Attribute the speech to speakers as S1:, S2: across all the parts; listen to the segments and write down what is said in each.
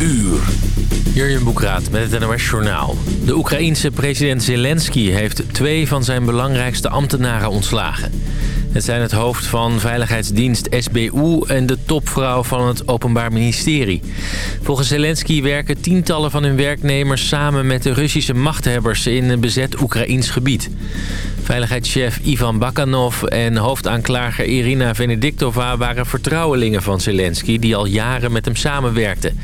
S1: uur. Jurjen Boekraat met het NOS Journaal. De Oekraïense president Zelensky heeft twee van zijn belangrijkste ambtenaren ontslagen. Het zijn het hoofd van veiligheidsdienst SBU en de topvrouw van het Openbaar Ministerie. Volgens Zelensky werken tientallen van hun werknemers samen met de Russische machthebbers in een bezet Oekraïns gebied. Veiligheidschef Ivan Bakanov en hoofdaanklager Irina Venediktova waren vertrouwelingen van Zelensky die al jaren met hem samenwerkten.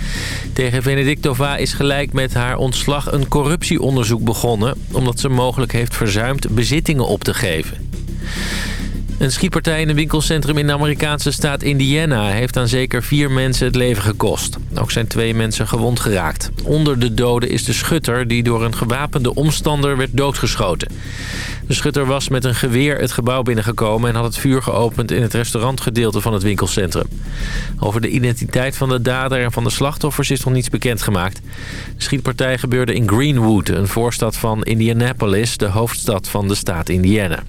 S1: Tegen Venediktova is gelijk met haar ontslag een corruptieonderzoek begonnen omdat ze mogelijk heeft verzuimd bezittingen op te geven. Een schietpartij in een winkelcentrum in de Amerikaanse staat Indiana... heeft aan zeker vier mensen het leven gekost. Ook zijn twee mensen gewond geraakt. Onder de doden is de schutter die door een gewapende omstander werd doodgeschoten. De schutter was met een geweer het gebouw binnengekomen... en had het vuur geopend in het restaurantgedeelte van het winkelcentrum. Over de identiteit van de dader en van de slachtoffers is nog niets bekendgemaakt. De schietpartij gebeurde in Greenwood, een voorstad van Indianapolis... de hoofdstad van de staat Indiana.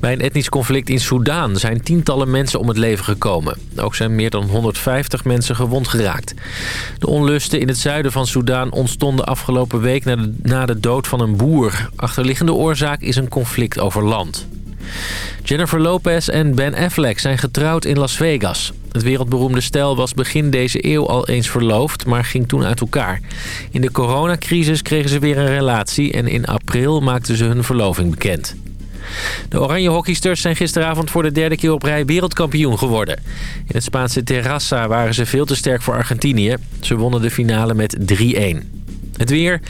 S1: Bij een etnisch conflict in Soedan zijn tientallen mensen om het leven gekomen. Ook zijn meer dan 150 mensen gewond geraakt. De onlusten in het zuiden van Soedan ontstonden afgelopen week na de, na de dood van een boer. Achterliggende oorzaak is een conflict over land. Jennifer Lopez en Ben Affleck zijn getrouwd in Las Vegas. Het wereldberoemde stel was begin deze eeuw al eens verloofd, maar ging toen uit elkaar. In de coronacrisis kregen ze weer een relatie en in april maakten ze hun verloving bekend. De oranje hockeysters zijn gisteravond voor de derde keer op rij wereldkampioen geworden. In het Spaanse Terrassa waren ze veel te sterk voor Argentinië. Ze wonnen de finale met 3-1. Het weer.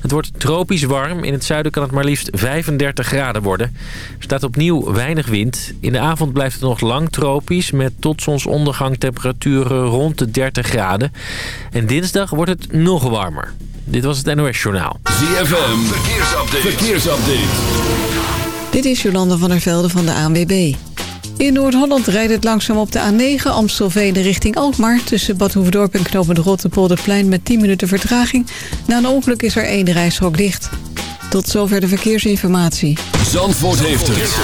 S1: Het wordt tropisch warm. In het zuiden kan het maar liefst 35 graden worden. Er staat opnieuw weinig wind. In de avond blijft het nog lang tropisch... met tot zonsondergang temperaturen rond de 30 graden. En dinsdag wordt het nog warmer. Dit was het NOS Journaal.
S2: ZFM. Verkeersupdate. Verkeersupdate.
S3: Dit is Jolanda van der Velde van de ANWB. In Noord-Holland rijdt het langzaam op de A9 Amstelveen richting Alkmaar... tussen Bad Hoefdorp en Knopen de Rotterpolderplein met 10 minuten vertraging. Na een ongeluk is er één reishok dicht. Tot zover de verkeersinformatie.
S2: Zandvoort heeft het.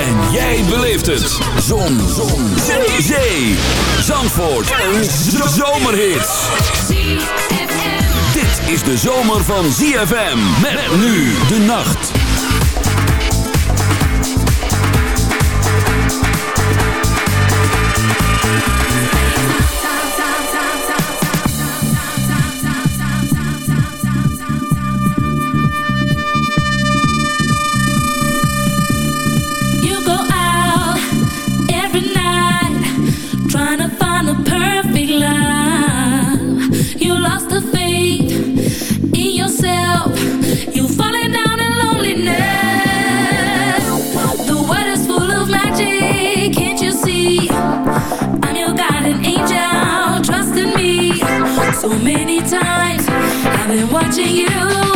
S2: En jij beleeft het. Zon. Zon. Zee. Zee. Zandvoort. Een zomerhit. Dit is de zomer van ZFM. Met nu de nacht.
S4: So many times. I've been watching you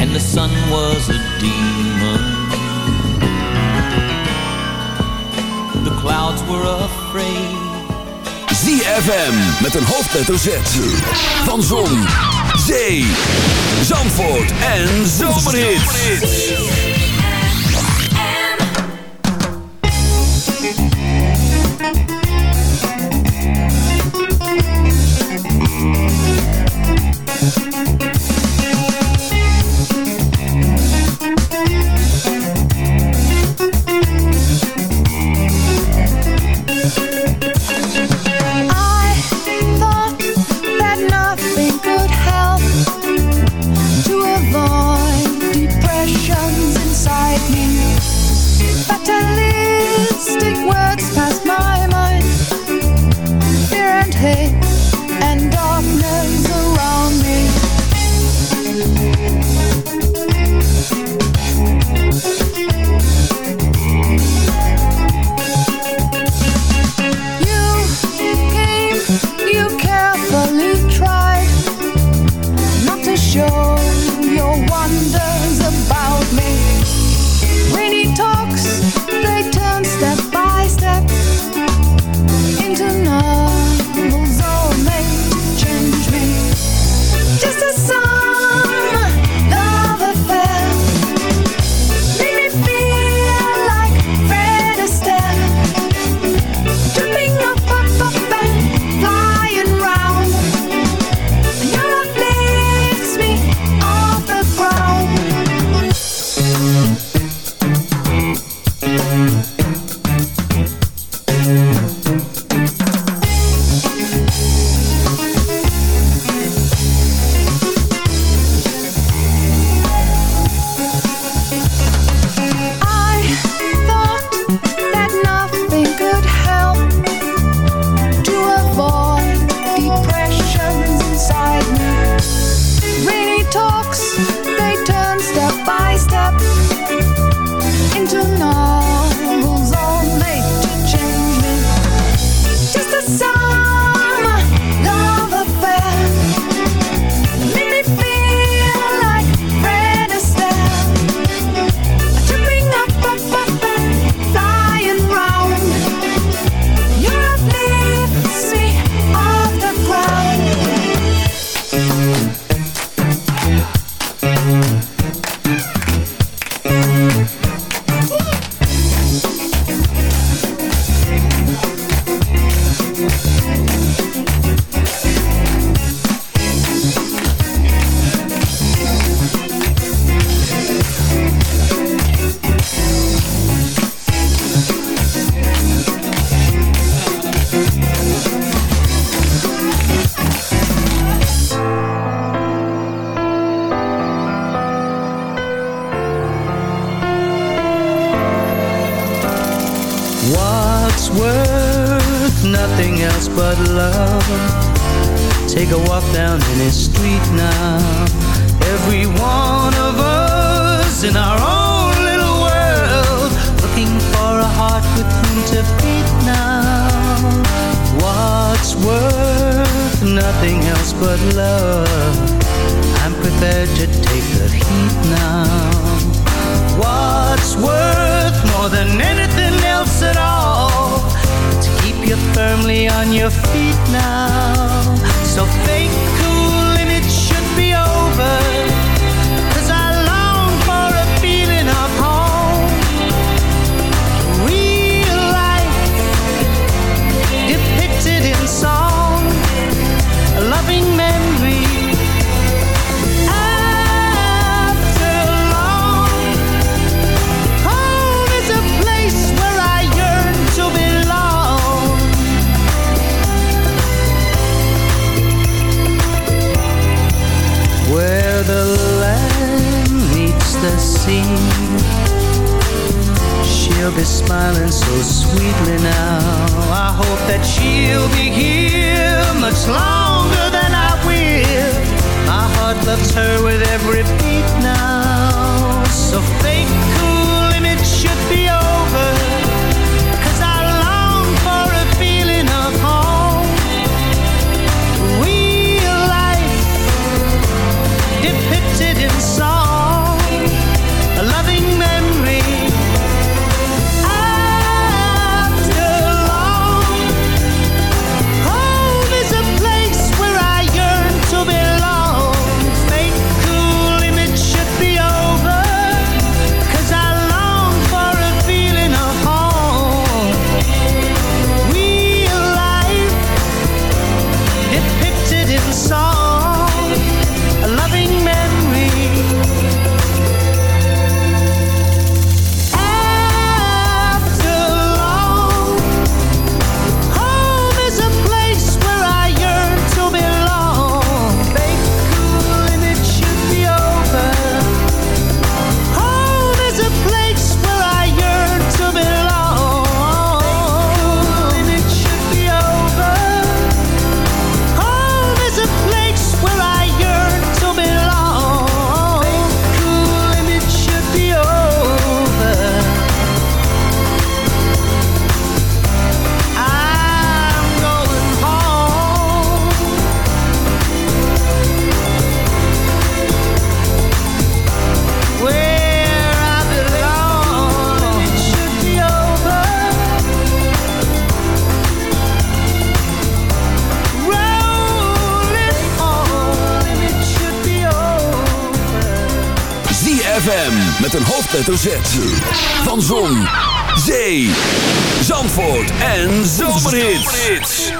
S5: and the sun was a demon. The clouds were afraid.
S2: ZFM met een hoofdletter Z. Van Zon, Zee, Zandvoort en Zomerhits. van Zon, Zee, Zandvoort en Zomerhits.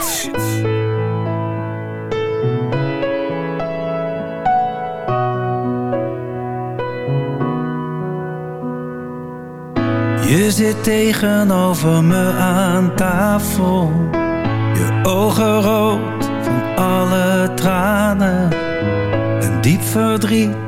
S6: Je zit tegenover me aan tafel, je ogen rood van alle tranen, Een diep verdriet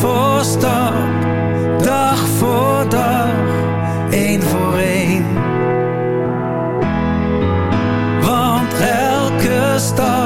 S6: voor stap, dag voor dag, één voor één. Want elke stap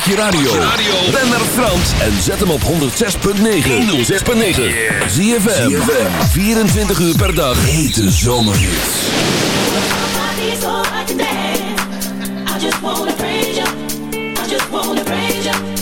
S2: Pak je radio. Ben naar Frans en zet hem op 106.9. 106.9. Zie je 24 uur per dag. Hete zomerhits.
S7: I just wanna praise you. I just wanna praise you.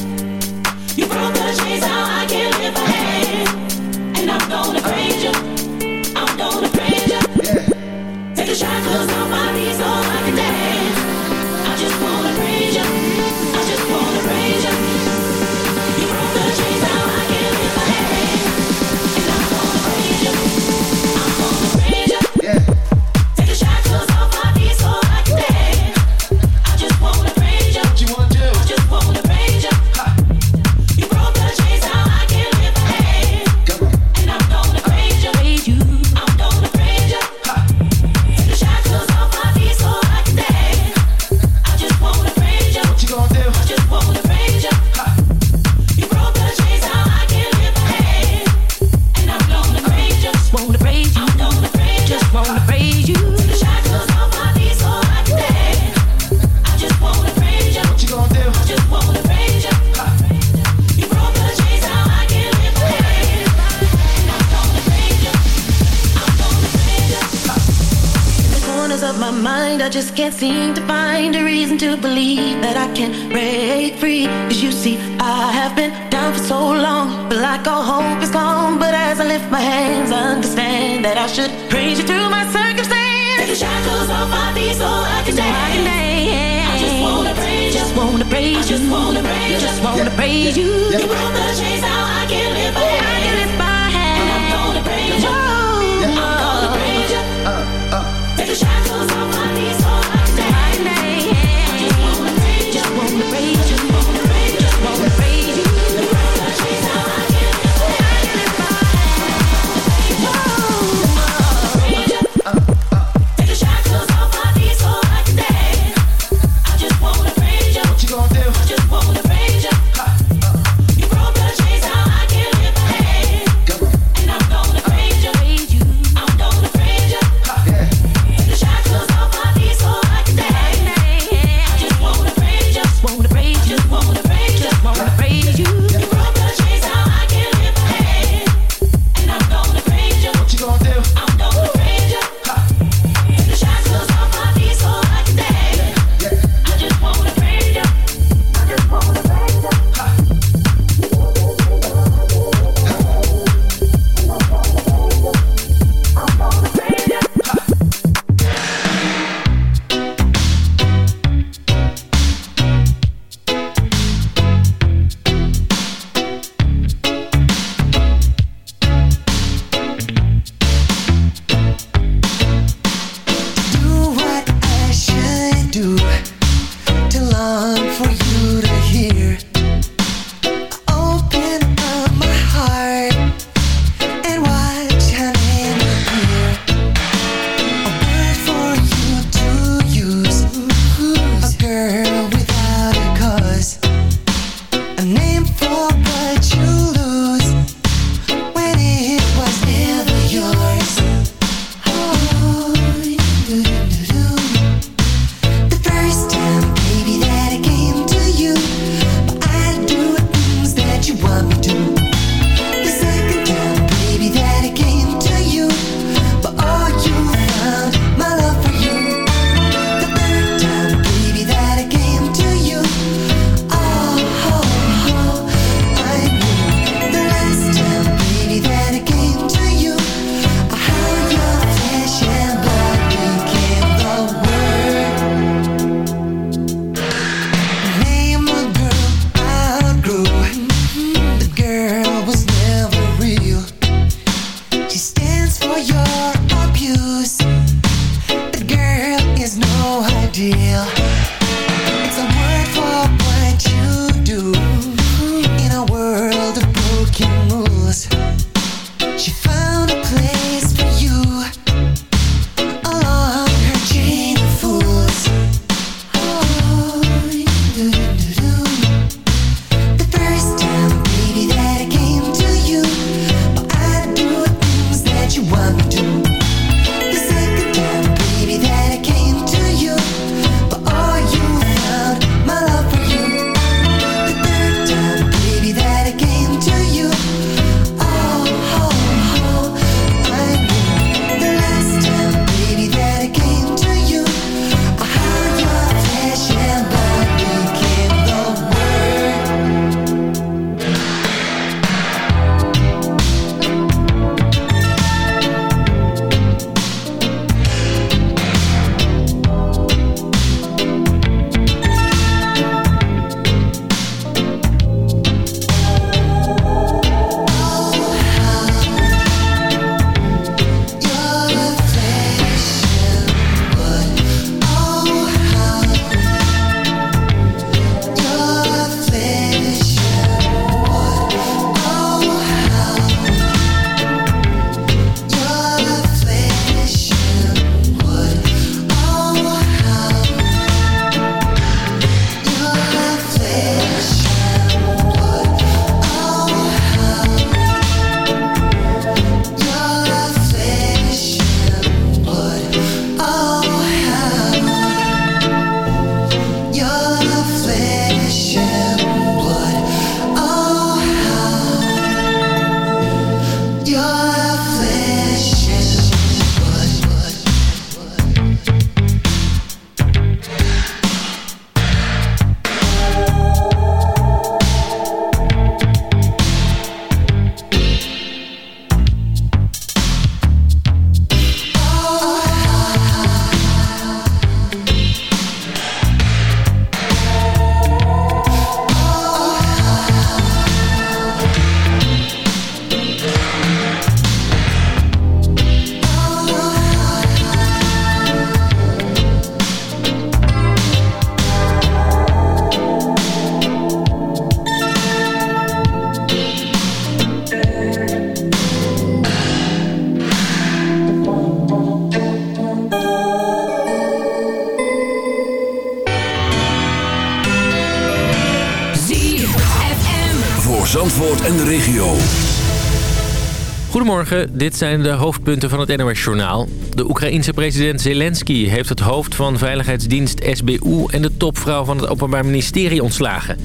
S1: Dit zijn de hoofdpunten van het NOS-journaal. De Oekraïense president Zelensky heeft het hoofd van veiligheidsdienst SBU... en de topvrouw van het Openbaar Ministerie ontslagen.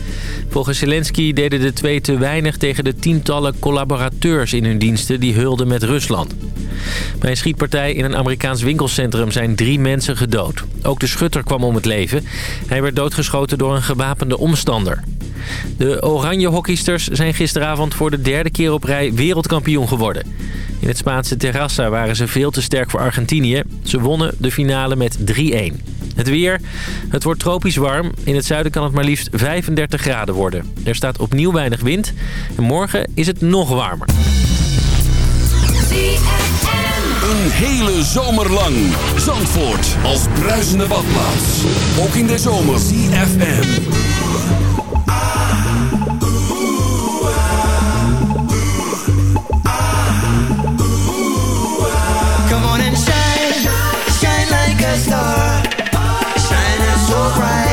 S1: Volgens Zelensky deden de twee te weinig tegen de tientallen collaborateurs in hun diensten... die hulden met Rusland. Bij een schietpartij in een Amerikaans winkelcentrum zijn drie mensen gedood. Ook de schutter kwam om het leven. Hij werd doodgeschoten door een gewapende omstander. De oranje hockeysters zijn gisteravond voor de derde keer op rij wereldkampioen geworden. In het Spaanse Terrassa waren ze veel te sterk voor Argentinië. Ze wonnen de finale met 3-1. Het weer. Het wordt tropisch warm. In het zuiden kan het maar liefst 35 graden worden. Er staat opnieuw weinig wind. En morgen is het nog warmer.
S2: Een hele zomerlang. Zandvoort als bruisende badplaats. Ook in de zomer. CFM.
S8: star, shining so bright.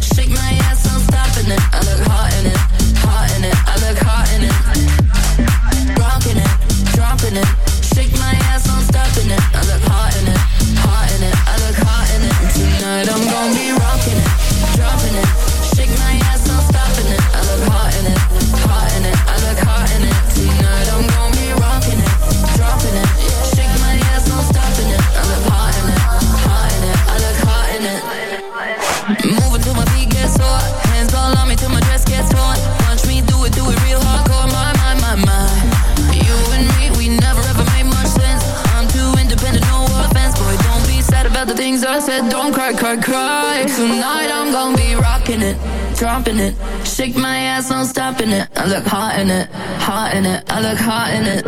S9: gon' be rocking it, dropping it. Shake my ass, no stoppin' it. I look hot in it, hot in it. I look hot in it.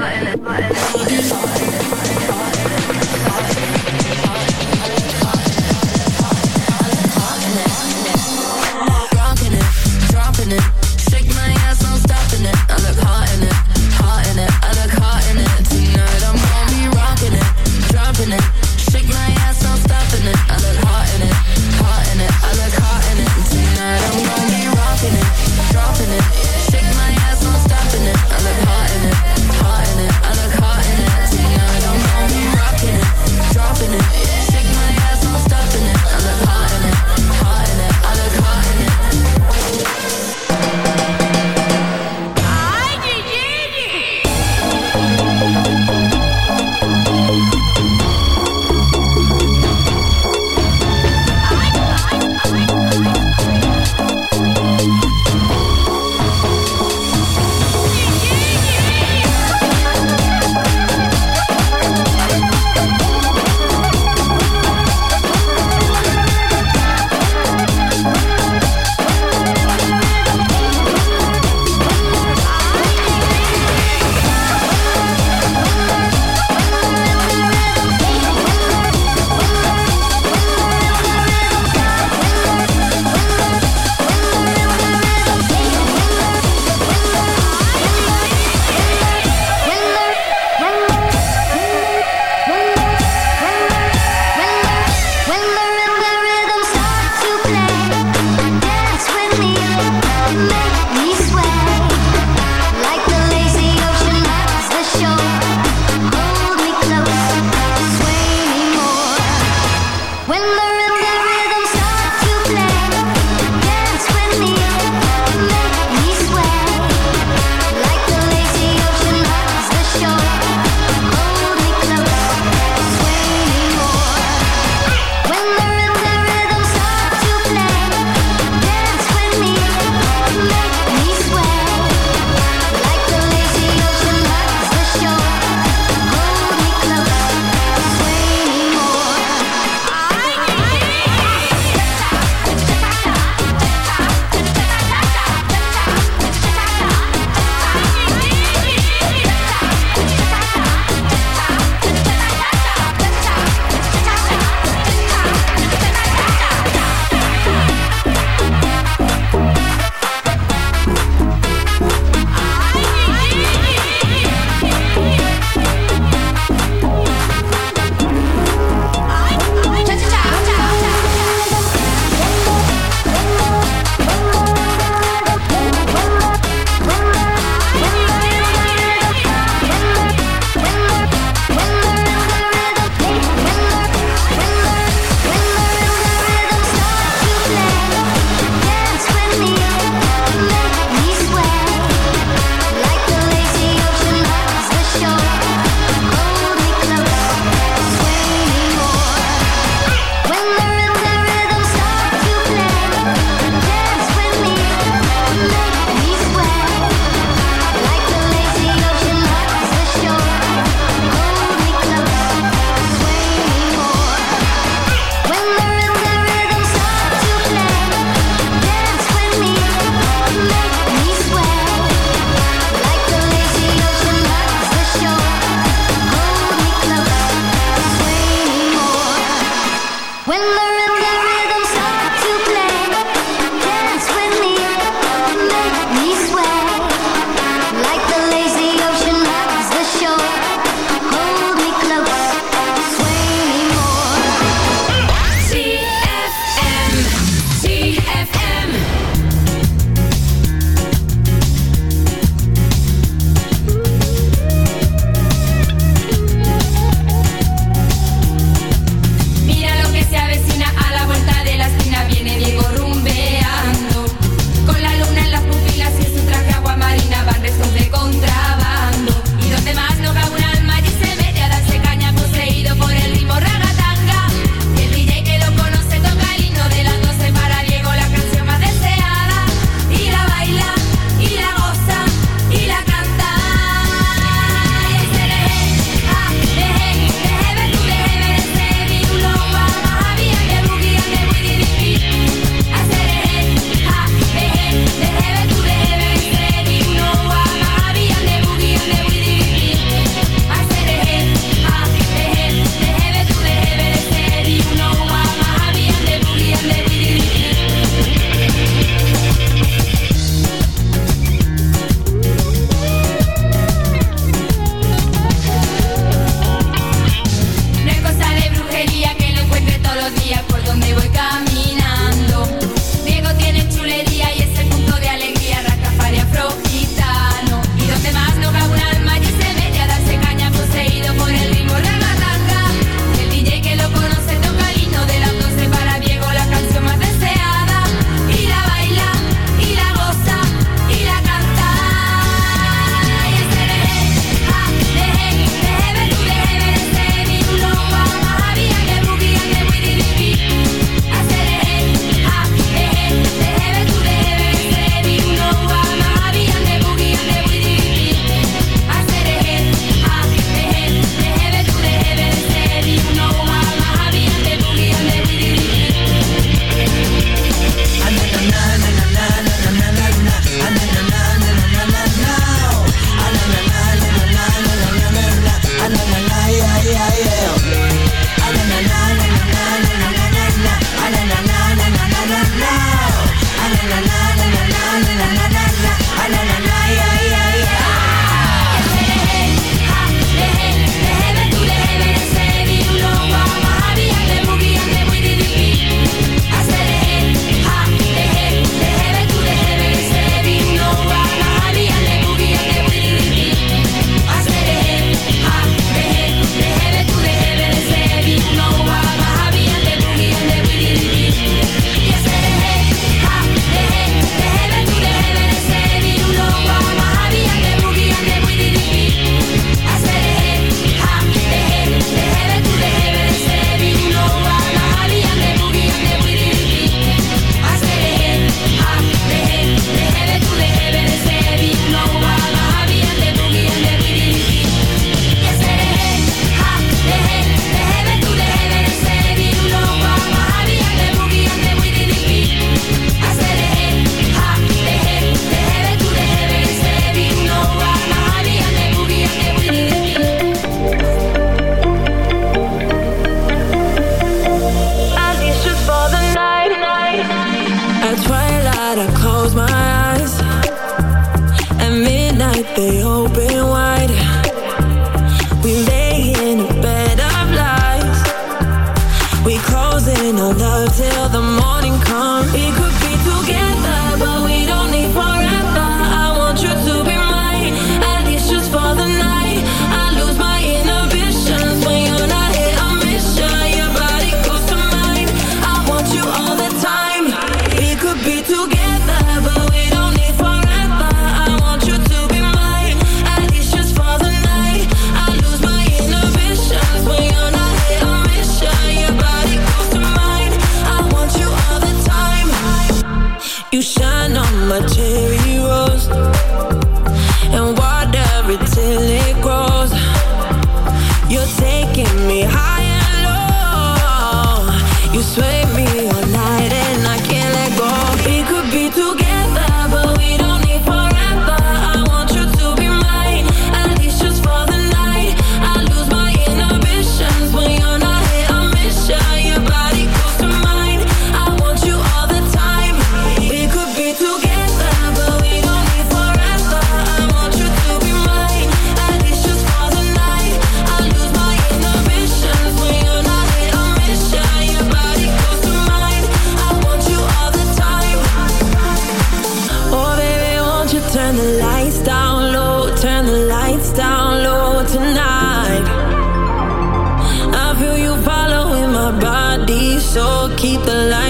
S9: the
S4: light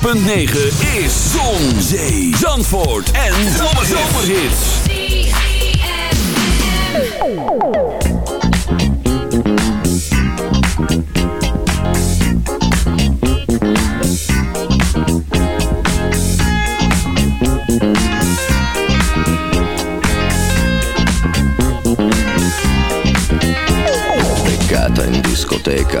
S4: .9 is Zon, Zee, Zandvoort en Zomerhits.
S10: Beccata in discoteca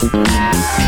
S2: Música